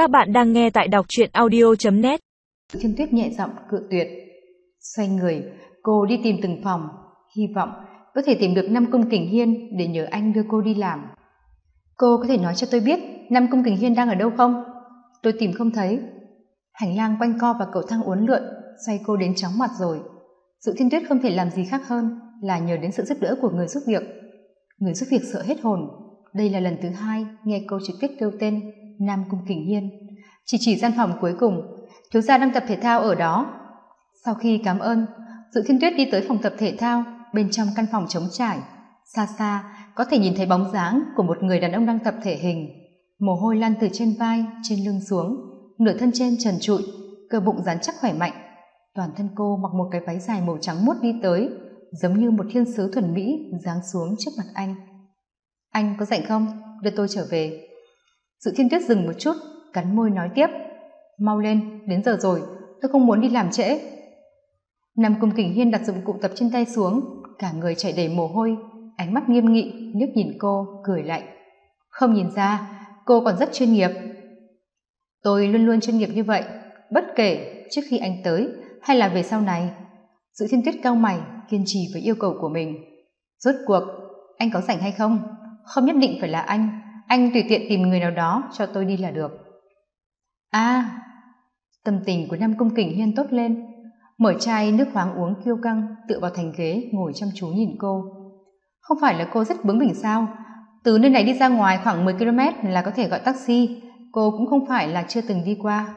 Các bạn đang nghe tại đọc truyện audio.net Thiên Tuyết nhẹ giọng cự tuyệt. Xoay người, cô đi tìm từng phòng, hy vọng có thể tìm được năm cung kình hiên để nhờ anh đưa cô đi làm. Cô có thể nói cho tôi biết năm cung kình hiên đang ở đâu không? Tôi tìm không thấy. Hành lang quanh co và cầu thang uốn lượn, xoay cô đến chóng mặt rồi. Dụ Thiên Tuyết không thể làm gì khác hơn là nhờ đến sự giúp đỡ của người giúp việc. Người giúp việc sợ hết hồn. Đây là lần thứ hai nghe cô trực tiếp kêu tên Nam Cung Kình Hiên. Chỉ chỉ gian phòng cuối cùng, thiếu gia đang tập thể thao ở đó. Sau khi cảm ơn, Dự Thiên Tuyết đi tới phòng tập thể thao, bên trong căn phòng trống trải. Xa xa, có thể nhìn thấy bóng dáng của một người đàn ông đang tập thể hình. Mồ hôi lan từ trên vai, trên lưng xuống, nửa thân trên trần trụi, cơ bụng rắn chắc khỏe mạnh. Toàn thân cô mặc một cái váy dài màu trắng muốt đi tới, giống như một thiên sứ thuần mỹ giáng xuống trước mặt anh. Anh có rảnh không? Đưa tôi trở về. Sự thiên tuyết dừng một chút, cắn môi nói tiếp. Mau lên, đến giờ rồi, tôi không muốn đi làm trễ. Nam Cung Kình Hiên đặt dụng cụ tập trên tay xuống, cả người chạy đầy mồ hôi, ánh mắt nghiêm nghị, nước nhìn cô, cười lạnh. Không nhìn ra, cô còn rất chuyên nghiệp. Tôi luôn luôn chuyên nghiệp như vậy, bất kể trước khi anh tới hay là về sau này. Sự thiên tuyết cao mày, kiên trì với yêu cầu của mình. Rốt cuộc, anh có rảnh hay không? Không nhất định phải là anh, anh tùy tiện tìm người nào đó cho tôi đi là được. A à, tâm tình của nam cung kình hiên tốt lên. Mở chai nước khoáng uống kiêu căng tựa vào thành ghế ngồi chăm chú nhìn cô. Không phải là cô rất bướng bỉnh sao? Từ nơi này đi ra ngoài khoảng 10 km là có thể gọi taxi. Cô cũng không phải là chưa từng đi qua.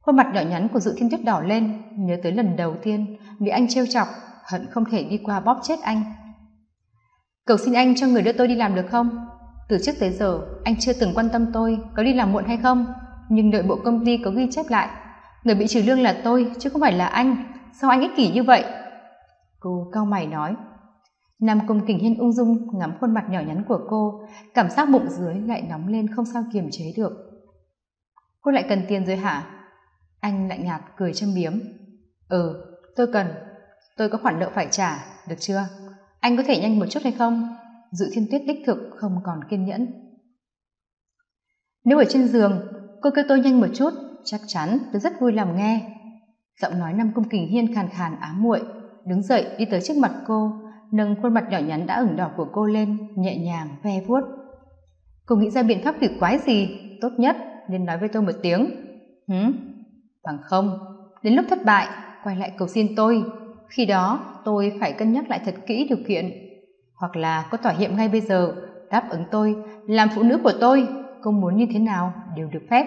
Khuôn mặt nhỏ nhắn của dự thiên tuyết đỏ lên nhớ tới lần đầu tiên bị anh trêu chọc hận không thể đi qua bóp chết anh. Cầu xin anh cho người đưa tôi đi làm được không? Từ trước tới giờ, anh chưa từng quan tâm tôi có đi làm muộn hay không, nhưng nội bộ công ty có ghi chép lại, người bị trừ lương là tôi chứ không phải là anh. Sao anh ích kỷ như vậy? Cô cau mày nói. Nam công kình hiên ung dung ngắm khuôn mặt nhỏ nhắn của cô, cảm giác bụng dưới lại nóng lên không sao kiềm chế được. Cô lại cần tiền rồi hả? Anh lạnh nhạt cười châm biếm. Ừ tôi cần. Tôi có khoản nợ phải trả, được chưa? Anh có thể nhanh một chút hay không? Dự thiên tuyết đích thực không còn kiên nhẫn. Nếu ở trên giường, cô kêu tôi nhanh một chút, chắc chắn tôi rất vui làm nghe. Giọng nói năm cung kình hiên khàn khàn ám muội, đứng dậy đi tới trước mặt cô, nâng khuôn mặt nhỏ nhắn đã ửng đỏ của cô lên, nhẹ nhàng ve vuốt. Cô nghĩ ra biện pháp kỳ quái gì? Tốt nhất nên nói với tôi một tiếng. Hứ bằng không, đến lúc thất bại, quay lại cầu xin tôi. Khi đó, tôi phải cân nhắc lại thật kỹ điều kiện hoặc là có thỏa hiệp ngay bây giờ. Đáp ứng tôi, làm phụ nữ của tôi. Cô muốn như thế nào đều được phép.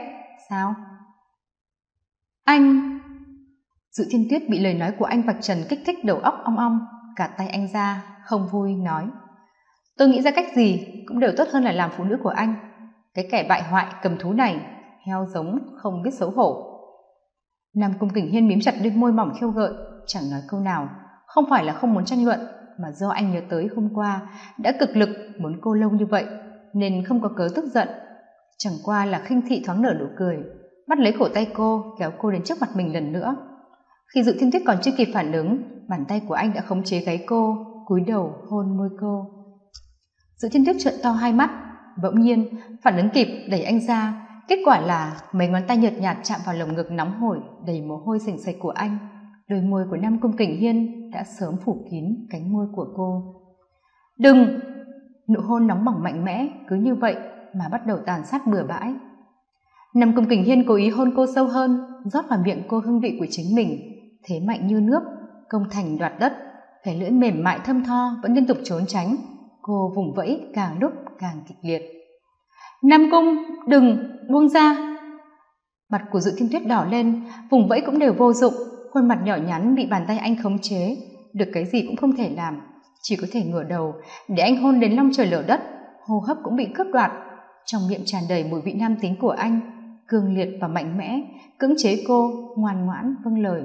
Sao? Anh. Dự thiên tuyết bị lời nói của anh vạch trần kích thích đầu óc ong ong, cả tay anh ra, không vui, nói. Tôi nghĩ ra cách gì cũng đều tốt hơn là làm phụ nữ của anh. Cái kẻ bại hoại, cầm thú này, heo giống, không biết xấu hổ. Nam cung kình hiên mím chặt đôi môi mỏng khiêu gợi, chẳng nói câu nào. Không phải là không muốn tranh luận mà do anh nhớ tới hôm qua đã cực lực muốn cô lâu như vậy, nên không có cớ tức giận. Chẳng qua là khinh thị thoáng nở nụ cười, bắt lấy cổ tay cô, kéo cô đến trước mặt mình lần nữa. Khi dự thiên tuyết còn chưa kịp phản ứng, bàn tay của anh đã khống chế gáy cô, cúi đầu hôn môi cô. Dự thiên tuyết trợn to hai mắt, bỗng nhiên phản ứng kịp đẩy anh ra, kết quả là mấy ngón tay nhợt nhạt chạm vào lồng ngực nóng hổi, đầy mồ hôi sình sạch của anh, đôi môi của nam cung kình hiên đã sớm phủ kín cánh môi của cô. Đừng! Nụ hôn nóng bỏng mạnh mẽ, cứ như vậy mà bắt đầu tàn sát bừa bãi. Nam cung kình hiên cố ý hôn cô sâu hơn, rót vào miệng cô hương vị của chính mình, thế mạnh như nước, công thành đoạt đất cái lưỡi mềm mại thâm tho vẫn liên tục trốn tránh, cô vùng vẫy càng lúc càng kịch liệt. Nam cung, đừng, buông ra. Mặt của dự thiên tuyết đỏ lên, vùng vẫy cũng đều vô dụng, khuôn mặt nhỏ nhắn bị bàn tay anh khống chế được cái gì cũng không thể làm, chỉ có thể ngửa đầu, để anh hôn đến long trời lở đất, hô hấp cũng bị cướp đoạt. Trong miệng tràn đầy mùi vị nam tính của anh, cương liệt và mạnh mẽ, cưỡng chế cô, ngoan ngoãn vâng lời.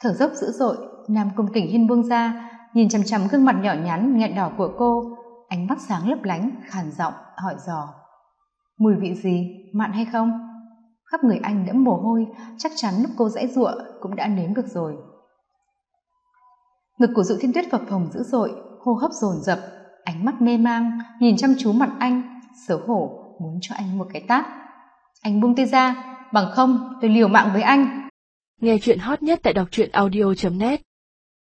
Thở dốc dữ dội, nam công kình hiên buông ra, nhìn chằm chằm gương mặt nhỏ nhắn, nghẹn đỏ của cô. Ánh mắt sáng lấp lánh, khàn giọng, hỏi dò. Mùi vị gì, mặn hay không? Khắp người anh đẫm mồ hôi, chắc chắn lúc cô dãy giụa cũng đã nếm được rồi ngực của dụ thiên tuyết phập phồng dữ dội, hô hấp dồn dập, ánh mắt mê mang, nhìn chăm chú mặt anh, xấu hổ, muốn cho anh một cái tát. Anh buông tay ra, bằng không, tôi liều mạng với anh. Nghe chuyện hot nhất tại đọc truyện audio.net